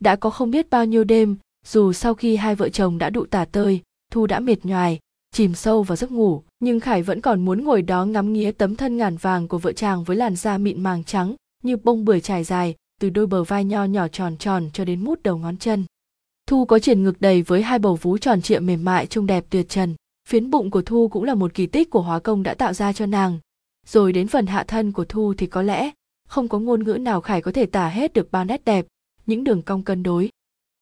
đã có không biết bao nhiêu đêm, dù sau khi hai vợ chồng đã đụ tả tơi, thu đã mệt nhoài, chìm sâu vào giấc ngủ. Nhưng khải vẫn còn muốn ngồi đó ngắm nghía tấm thân ngàn vàng của vợ chàng với làn da mịn màng trắng, như bông bưởi trải dài, từ đôi bờ vai nho nhỏ tròn tròn cho đến mút đầu ngón chân. Thu có triển ngực đầy với hai bầu vú tròn trịa mềm mại trông đẹp tuyệt trần. Phiến bụng của thu cũng là một kỳ tích của hóa công đã tạo ra cho nàng. Rồi đến phần hạ thân của thu thì có lẽ không có ngôn ngữ nào khải có thể tả hết được bao nét đẹp những đường cong cân đối.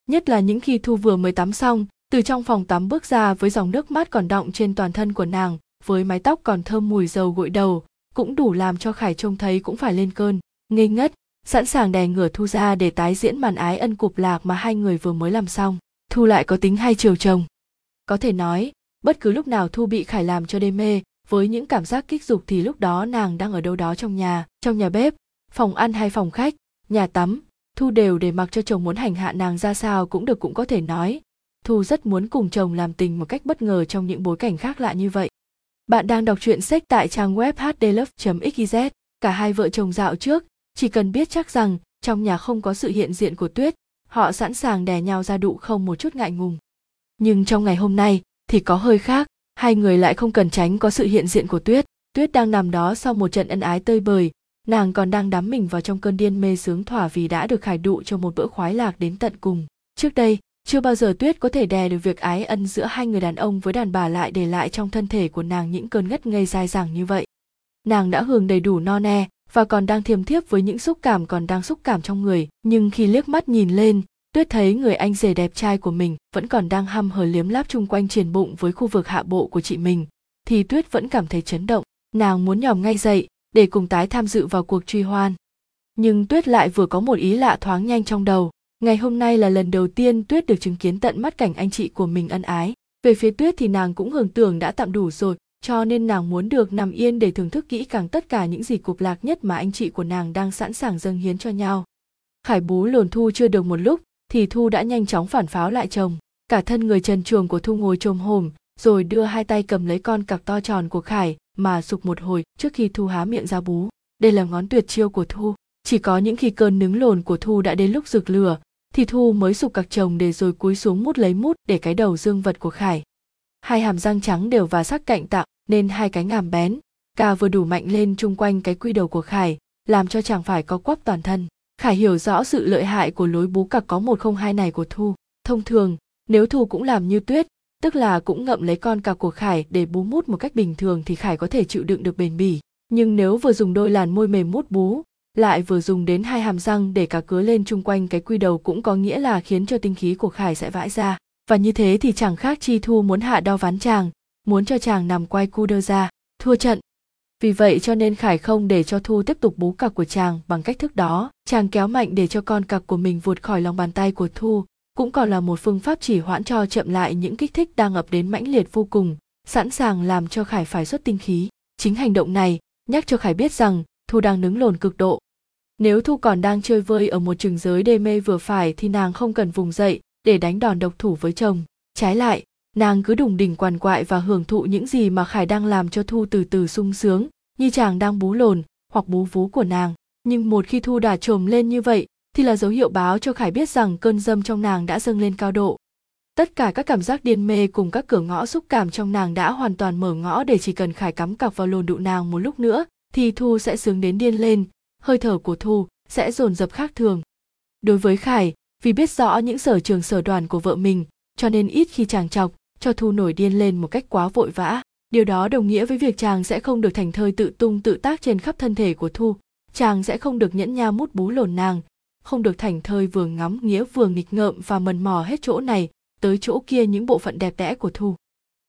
Nhất là những khi thu vừa mới tắm xong, từ trong phòng tắm bước ra với dòng nước mát còn đọng trên toàn thân của nàng, với mái tóc còn thơm mùi dầu gội đầu, cũng đủ làm cho khải trông thấy cũng phải lên cơn, ngây ngất, sẵn sàng đè ngửa thu ra để tái diễn màn ái ân cục lạc mà hai người vừa mới làm xong. Thu lại có tính hay chiều chồng có thể nói, bất cứ lúc nào thu bị khải làm cho đê mê, với những cảm giác kích dục thì lúc đó nàng đang ở đâu đó trong nhà trong nhà bếp, phòng ăn hay phòng khách, nhà tắm thu đều để mặc cho chồng muốn hành hạ nàng ra sao cũng được cũng có thể nói. Thu rất muốn cùng chồng làm tình một cách bất ngờ trong những bối cảnh khác lạ như vậy. Bạn đang đọc truyện sách tại trang web hdlove xyz cả hai vợ chồng dạo trước, chỉ cần biết chắc rằng trong nhà không có sự hiện diện của tuyết, họ sẵn sàng đè nhau ra đụ không một chút ngại ngùng. Nhưng trong ngày hôm nay thì có hơi khác, hai người lại không cần tránh có sự hiện diện của tuyết. Tuyết đang nằm đó sau một trận ân ái tơi bời nàng còn đang đắm mình vào trong cơn điên mê sướng thỏa vì đã được khải đụ cho một bữa khoái lạc đến tận cùng. Trước đây, chưa bao giờ tuyết có thể đè được việc ái ân giữa hai người đàn ông với đàn bà lại để lại trong thân thể của nàng những cơn ngất ngây dai dẳng như vậy. Nàng đã hưởng đầy đủ no nê và còn đang thiềm thiếp với những xúc cảm còn đang xúc cảm trong người, nhưng khi liếc mắt nhìn lên, tuyết thấy người anh rể đẹp trai của mình vẫn còn đang hăm hở liếm láp chung quanh triền bụng với khu vực hạ bộ của chị mình, thì tuyết vẫn cảm thấy chấn động. Nàng muốn nhòm ngay dậy để cùng tái tham dự vào cuộc truy hoan. Nhưng tuyết lại vừa có một ý lạ thoáng nhanh trong đầu. Ngày hôm nay là lần đầu tiên tuyết được chứng kiến tận mắt cảnh anh chị của mình ân ái. Về phía tuyết thì nàng cũng hưởng tưởng đã tạm đủ rồi, cho nên nàng muốn được nằm yên để thưởng thức kỹ càng tất cả những gì cục lạc nhất mà anh chị của nàng đang sẵn sàng dâng hiến cho nhau. Khải bú lồn thu chưa được một lúc, thì thu đã nhanh chóng phản pháo lại chồng. Cả thân người trần truồng của thu ngồi trồm hồm rồi đưa hai tay cầm lấy con cặc to tròn của khải mà sụp một hồi trước khi thu há miệng ra bú. Đây là ngón tuyệt chiêu của thu. Chỉ có những khi cơn nứng lồn của thu đã đến lúc rực lửa, thì thu mới sụp cặc chồng để rồi cúi xuống mút lấy mút để cái đầu dương vật của khải. Hai hàm răng trắng đều và sắc cạnh tạo nên hai cánh ngàm bén. Ca vừa đủ mạnh lên chung quanh cái quy đầu của khải, làm cho chàng phải có quắp toàn thân. Khải hiểu rõ sự lợi hại của lối bú cặc có một không hai này của thu. Thông thường, nếu thu cũng làm như tuyết tức là cũng ngậm lấy con cặc của khải để bú mút một cách bình thường thì khải có thể chịu đựng được bền bỉ. Nhưng nếu vừa dùng đôi làn môi mềm mút bú, lại vừa dùng đến hai hàm răng để cả cứa lên chung quanh cái quy đầu cũng có nghĩa là khiến cho tinh khí của khải sẽ vãi ra. Và như thế thì chẳng khác chi thu muốn hạ đau ván chàng, muốn cho chàng nằm quay cu đơ ra. Thua trận. Vì vậy cho nên khải không để cho thu tiếp tục bú cặc của chàng bằng cách thức đó. Chàng kéo mạnh để cho con cặc của mình vụt khỏi lòng bàn tay của thu cũng còn là một phương pháp chỉ hoãn cho chậm lại những kích thích đang ập đến mãnh liệt vô cùng, sẵn sàng làm cho khải phải xuất tinh khí. Chính hành động này nhắc cho khải biết rằng thu đang nứng lồn cực độ. Nếu thu còn đang chơi vơi ở một trường giới đê mê vừa phải thì nàng không cần vùng dậy để đánh đòn độc thủ với chồng. Trái lại, nàng cứ đùng đỉnh quằn quại và hưởng thụ những gì mà khải đang làm cho thu từ từ sung sướng, như chàng đang bú lồn hoặc bú vú của nàng. Nhưng một khi thu đà trồm lên như vậy thì là dấu hiệu báo cho khải biết rằng cơn dâm trong nàng đã dâng lên cao độ. Tất cả các cảm giác điên mê cùng các cửa ngõ xúc cảm trong nàng đã hoàn toàn mở ngõ để chỉ cần khải cắm cọc vào lồn đụ nàng một lúc nữa, thì thu sẽ sướng đến điên lên, hơi thở của thu sẽ dồn dập khác thường. Đối với khải, vì biết rõ những sở trường sở đoàn của vợ mình, cho nên ít khi chàng chọc, cho thu nổi điên lên một cách quá vội vã. Điều đó đồng nghĩa với việc chàng sẽ không được thành thơi tự tung tự tác trên khắp thân thể của thu. Chàng sẽ không được nhẫn nha mút bú lồn nàng không được thành thơi vừa ngắm nghĩa vừa nghịch ngợm và mần mò hết chỗ này, tới chỗ kia những bộ phận đẹp đẽ của thu.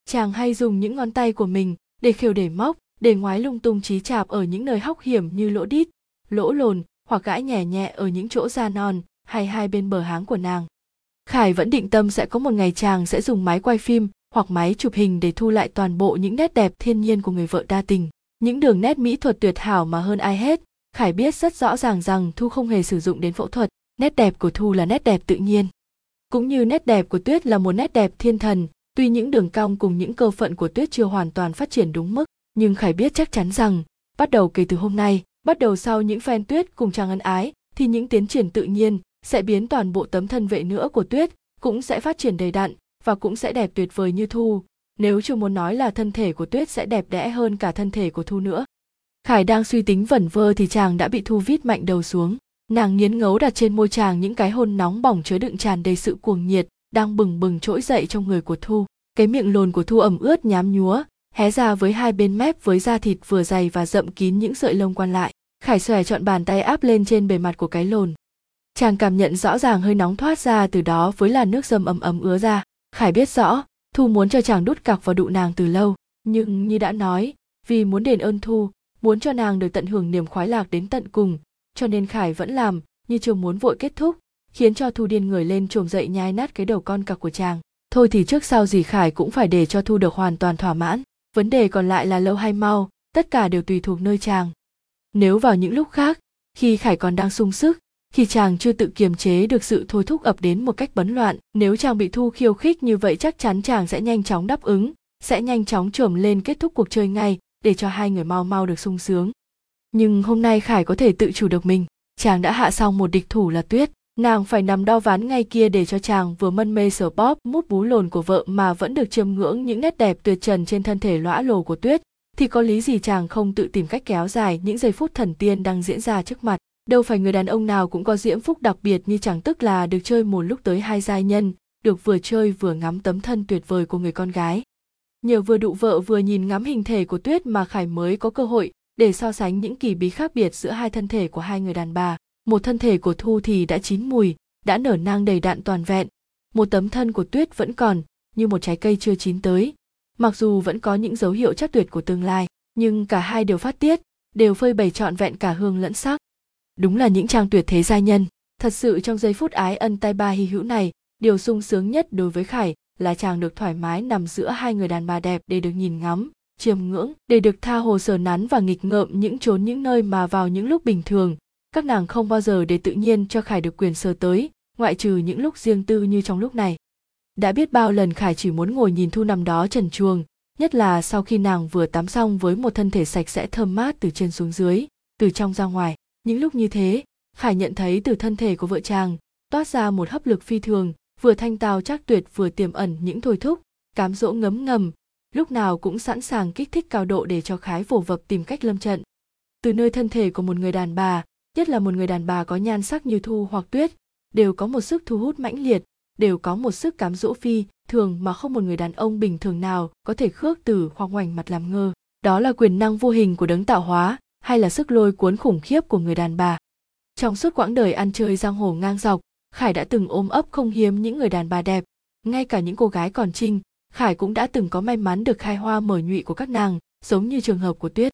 Chàng hay dùng những ngón tay của mình để khều để móc, để ngoái lung tung trí chạp ở những nơi hóc hiểm như lỗ đít, lỗ lồn hoặc gãi nhẹ nhẹ ở những chỗ da non hay hai bên bờ háng của nàng. Khải vẫn định tâm sẽ có một ngày chàng sẽ dùng máy quay phim hoặc máy chụp hình để thu lại toàn bộ những nét đẹp thiên nhiên của người vợ đa tình. Những đường nét mỹ thuật tuyệt hảo mà hơn ai hết khải biết rất rõ ràng rằng thu không hề sử dụng đến phẫu thuật. Nét đẹp của thu là nét đẹp tự nhiên. Cũng như nét đẹp của tuyết là một nét đẹp thiên thần, tuy những đường cong cùng những cơ phận của tuyết chưa hoàn toàn phát triển đúng mức, nhưng khải biết chắc chắn rằng, bắt đầu kể từ hôm nay, bắt đầu sau những phen tuyết cùng chàng ân ái, thì những tiến triển tự nhiên sẽ biến toàn bộ tấm thân vệ nữa của tuyết cũng sẽ phát triển đầy đặn và cũng sẽ đẹp tuyệt vời như thu. Nếu chưa muốn nói là thân thể của tuyết sẽ đẹp đẽ hơn cả thân thể của thu nữa khải đang suy tính vẩn vơ thì chàng đã bị thu vít mạnh đầu xuống. Nàng nghiến ngấu đặt trên môi chàng những cái hôn nóng bỏng chứa đựng tràn đầy sự cuồng nhiệt, đang bừng bừng trỗi dậy trong người của thu. Cái miệng lồn của thu ẩm ướt nhám nhúa, hé ra với hai bên mép với da thịt vừa dày và rậm kín những sợi lông quan lại. Khải xòe chọn bàn tay áp lên trên bề mặt của cái lồn. Chàng cảm nhận rõ ràng hơi nóng thoát ra từ đó với làn nước dâm ấm ấm ứa ra. Khải biết rõ, thu muốn cho chàng đút cặc vào đụ nàng từ lâu, nhưng như đã nói, vì muốn đền ơn thu muốn cho nàng được tận hưởng niềm khoái lạc đến tận cùng. Cho nên khải vẫn làm như chưa muốn vội kết thúc, khiến cho thu điên người lên trồm dậy nhai nát cái đầu con cặc của chàng. Thôi thì trước sau gì khải cũng phải để cho thu được hoàn toàn thỏa mãn. Vấn đề còn lại là lâu hay mau, tất cả đều tùy thuộc nơi chàng. Nếu vào những lúc khác, khi khải còn đang sung sức, khi chàng chưa tự kiềm chế được sự thôi thúc ập đến một cách bấn loạn, nếu chàng bị thu khiêu khích như vậy chắc chắn chàng sẽ nhanh chóng đáp ứng, sẽ nhanh chóng trồm lên kết thúc cuộc chơi ngay để cho hai người mau mau được sung sướng. Nhưng hôm nay khải có thể tự chủ được mình. Chàng đã hạ xong một địch thủ là tuyết. Nàng phải nằm đau ván ngay kia để cho chàng vừa mân mê sờ bóp, mút bú lồn của vợ mà vẫn được chiêm ngưỡng những nét đẹp tuyệt trần trên thân thể lõa lồ của tuyết. Thì có lý gì chàng không tự tìm cách kéo dài những giây phút thần tiên đang diễn ra trước mặt? Đâu phải người đàn ông nào cũng có diễm phúc đặc biệt như chàng tức là được chơi một lúc tới hai giai nhân, được vừa chơi vừa ngắm tấm thân tuyệt vời của người con gái nhờ vừa đụ vợ vừa nhìn ngắm hình thể của tuyết mà khải mới có cơ hội để so sánh những kỳ bí khác biệt giữa hai thân thể của hai người đàn bà. Một thân thể của thu thì đã chín mùi, đã nở nang đầy đặn toàn vẹn. Một tấm thân của tuyết vẫn còn, như một trái cây chưa chín tới. Mặc dù vẫn có những dấu hiệu chắc tuyệt của tương lai, nhưng cả hai đều phát tiết, đều phơi bày trọn vẹn cả hương lẫn sắc. Đúng là những trang tuyệt thế gia nhân. Thật sự trong giây phút ái ân tay ba hy hữu này, điều sung sướng nhất đối với khải là chàng được thoải mái nằm giữa hai người đàn bà đẹp để được nhìn ngắm, chiêm ngưỡng, để được tha hồ sờ nắn và nghịch ngợm những chốn những nơi mà vào những lúc bình thường. Các nàng không bao giờ để tự nhiên cho khải được quyền sờ tới, ngoại trừ những lúc riêng tư như trong lúc này. Đã biết bao lần khải chỉ muốn ngồi nhìn thu nằm đó trần chuồng nhất là sau khi nàng vừa tắm xong với một thân thể sạch sẽ thơm mát từ trên xuống dưới, từ trong ra ngoài. Những lúc như thế, khải nhận thấy từ thân thể của vợ chàng, toát ra một hấp lực phi thường vừa thanh tao chắc tuyệt, vừa tiềm ẩn những thôi thúc, cám dỗ ngấm ngầm, lúc nào cũng sẵn sàng kích thích cao độ để cho khái vồ vập tìm cách lâm trận. Từ nơi thân thể của một người đàn bà, nhất là một người đàn bà có nhan sắc như thu hoặc tuyết, đều có một sức thu hút mãnh liệt, đều có một sức cám dỗ phi thường mà không một người đàn ông bình thường nào có thể khước từ hoặc ngoảnh mặt làm ngơ. Đó là quyền năng vô hình của đấng tạo hóa, hay là sức lôi cuốn khủng khiếp của người đàn bà. Trong suốt quãng đời ăn chơi giang hồ ngang dọc khải đã từng ôm ấp không hiếm những người đàn bà đẹp, ngay cả những cô gái còn trinh, khải cũng đã từng có may mắn được khai hoa mở nhụy của các nàng, giống như trường hợp của tuyết.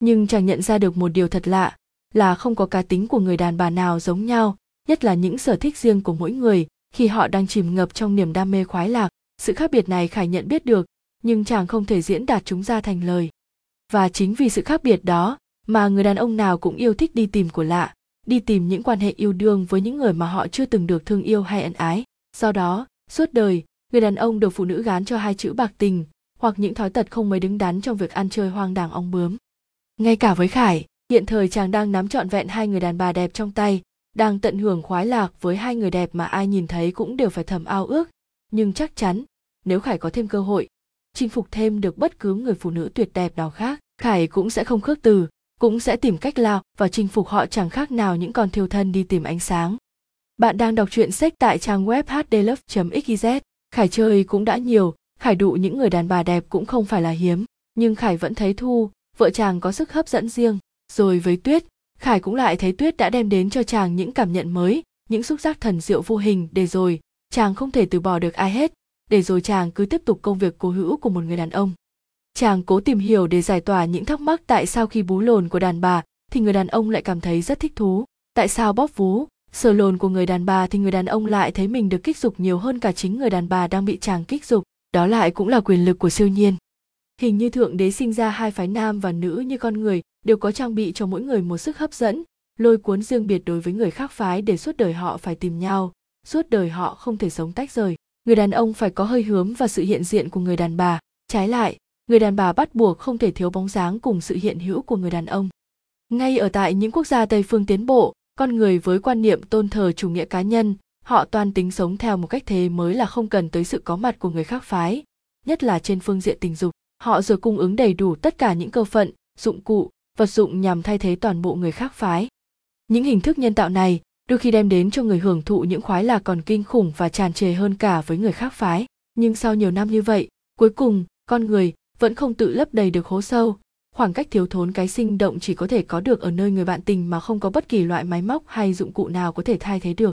Nhưng chàng nhận ra được một điều thật lạ, là không có cá tính của người đàn bà nào giống nhau, nhất là những sở thích riêng của mỗi người, khi họ đang chìm ngập trong niềm đam mê khoái lạc. Sự khác biệt này khải nhận biết được, nhưng chàng không thể diễn đạt chúng ra thành lời. Và chính vì sự khác biệt đó, mà người đàn ông nào cũng yêu thích đi tìm của lạ đi tìm những quan hệ yêu đương với những người mà họ chưa từng được thương yêu hay ân ái. Do đó, suốt đời, người đàn ông được phụ nữ gán cho hai chữ bạc tình, hoặc những thói tật không mấy đứng đắn trong việc ăn chơi hoang đàng ong bướm. Ngay cả với khải, hiện thời chàng đang nắm trọn vẹn hai người đàn bà đẹp trong tay, đang tận hưởng khoái lạc với hai người đẹp mà ai nhìn thấy cũng đều phải thầm ao ước. Nhưng chắc chắn, nếu khải có thêm cơ hội, chinh phục thêm được bất cứ người phụ nữ tuyệt đẹp nào khác, khải cũng sẽ không khước từ cũng sẽ tìm cách lao và chinh phục họ chẳng khác nào những con thiêu thân đi tìm ánh sáng. Bạn đang đọc truyện sách tại trang web hdlove.xyz khải chơi cũng đã nhiều, khải đụ những người đàn bà đẹp cũng không phải là hiếm, nhưng khải vẫn thấy thu, vợ chàng có sức hấp dẫn riêng. Rồi với tuyết, khải cũng lại thấy tuyết đã đem đến cho chàng những cảm nhận mới, những xúc giác thần diệu vô hình, để rồi chàng không thể từ bỏ được ai hết. Để rồi chàng cứ tiếp tục công việc cố hữu của một người đàn ông chàng cố tìm hiểu để giải tỏa những thắc mắc tại sao khi bú lồn của đàn bà thì người đàn ông lại cảm thấy rất thích thú. Tại sao bóp vú? Sờ lồn của người đàn bà thì người đàn ông lại thấy mình được kích dục nhiều hơn cả chính người đàn bà đang bị chàng kích dục. Đó lại cũng là quyền lực của siêu nhiên. Hình như thượng đế sinh ra hai phái nam và nữ như con người đều có trang bị cho mỗi người một sức hấp dẫn, lôi cuốn riêng biệt đối với người khác phái để suốt đời họ phải tìm nhau. Suốt đời họ không thể sống tách rời. Người đàn ông phải có hơi hướng và sự hiện diện của người đàn bà. Trái lại người đàn bà bắt buộc không thể thiếu bóng dáng cùng sự hiện hữu của người đàn ông. Ngay ở tại những quốc gia tây phương tiến bộ, con người với quan niệm tôn thờ chủ nghĩa cá nhân, họ toàn tính sống theo một cách thế mới là không cần tới sự có mặt của người khác phái, nhất là trên phương diện tình dục. Họ rồi cung ứng đầy đủ tất cả những cơ phận, dụng cụ, vật dụng nhằm thay thế toàn bộ người khác phái. Những hình thức nhân tạo này đôi khi đem đến cho người hưởng thụ những khoái lạc còn kinh khủng và tràn trề hơn cả với người khác phái. Nhưng sau nhiều năm như vậy, cuối cùng, con người vẫn không tự lấp đầy được hố sâu. Khoảng cách thiếu thốn cái sinh động chỉ có thể có được ở nơi người bạn tình mà không có bất kỳ loại máy móc hay dụng cụ nào có thể thay thế được.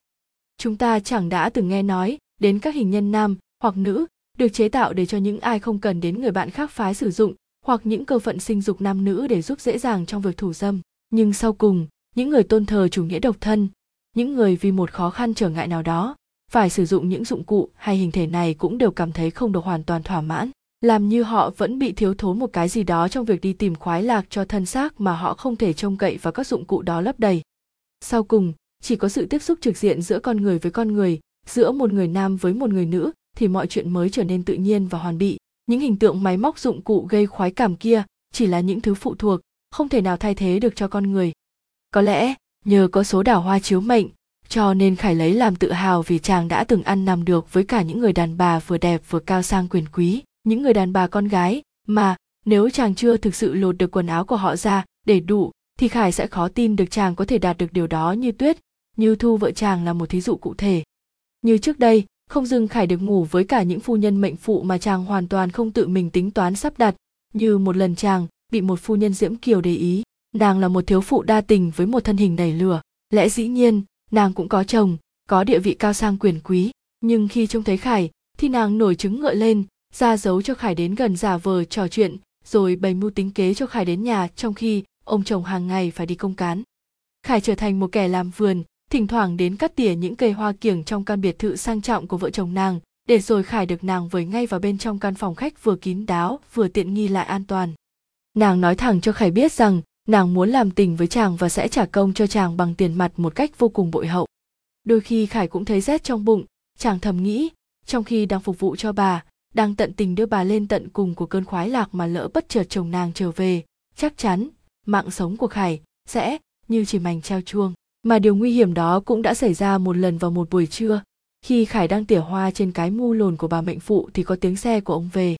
Chúng ta chẳng đã từng nghe nói đến các hình nhân nam hoặc nữ được chế tạo để cho những ai không cần đến người bạn khác phái sử dụng hoặc những cơ phận sinh dục nam nữ để giúp dễ dàng trong việc thủ dâm. Nhưng sau cùng, những người tôn thờ chủ nghĩa độc thân, những người vì một khó khăn trở ngại nào đó phải sử dụng những dụng cụ hay hình thể này cũng đều cảm thấy không được hoàn toàn thỏa mãn làm như họ vẫn bị thiếu thốn một cái gì đó trong việc đi tìm khoái lạc cho thân xác mà họ không thể trông cậy vào các dụng cụ đó lấp đầy. Sau cùng, chỉ có sự tiếp xúc trực diện giữa con người với con người, giữa một người nam với một người nữ, thì mọi chuyện mới trở nên tự nhiên và hoàn bị. Những hình tượng máy móc dụng cụ gây khoái cảm kia chỉ là những thứ phụ thuộc, không thể nào thay thế được cho con người. Có lẽ, nhờ có số đào hoa chiếu mệnh, cho nên khải lấy làm tự hào vì chàng đã từng ăn nằm được với cả những người đàn bà vừa đẹp vừa cao sang quyền quý những người đàn bà con gái, mà nếu chàng chưa thực sự lột được quần áo của họ ra để đủ, thì khải sẽ khó tin được chàng có thể đạt được điều đó như tuyết, như thu vợ chàng là một thí dụ cụ thể. Như trước đây, không dừng khải được ngủ với cả những phu nhân mệnh phụ mà chàng hoàn toàn không tự mình tính toán sắp đặt, như một lần chàng bị một phu nhân diễm kiều để ý. Nàng là một thiếu phụ đa tình với một thân hình đầy lửa, lẽ dĩ nhiên, nàng cũng có chồng, có địa vị cao sang quyền quý, nhưng khi trông thấy khải, thì nàng nổi trứng ngựa lên ra dấu cho khải đến gần giả vờ trò chuyện, rồi bày mưu tính kế cho khải đến nhà trong khi ông chồng hàng ngày phải đi công cán. Khải trở thành một kẻ làm vườn, thỉnh thoảng đến cắt tỉa những cây hoa kiểng trong căn biệt thự sang trọng của vợ chồng nàng, để rồi khải được nàng với ngay vào bên trong căn phòng khách vừa kín đáo, vừa tiện nghi lại an toàn. Nàng nói thẳng cho khải biết rằng, nàng muốn làm tình với chàng và sẽ trả công cho chàng bằng tiền mặt một cách vô cùng bội hậu. Đôi khi khải cũng thấy rét trong bụng, chàng thầm nghĩ, trong khi đang phục vụ cho bà đang tận tình đưa bà lên tận cùng của cơn khoái lạc mà lỡ bất chợt chồng nàng trở về, chắc chắn mạng sống của khải sẽ như chỉ mảnh treo chuông. Mà điều nguy hiểm đó cũng đã xảy ra một lần vào một buổi trưa. Khi khải đang tỉa hoa trên cái mu lồn của bà mệnh phụ thì có tiếng xe của ông về.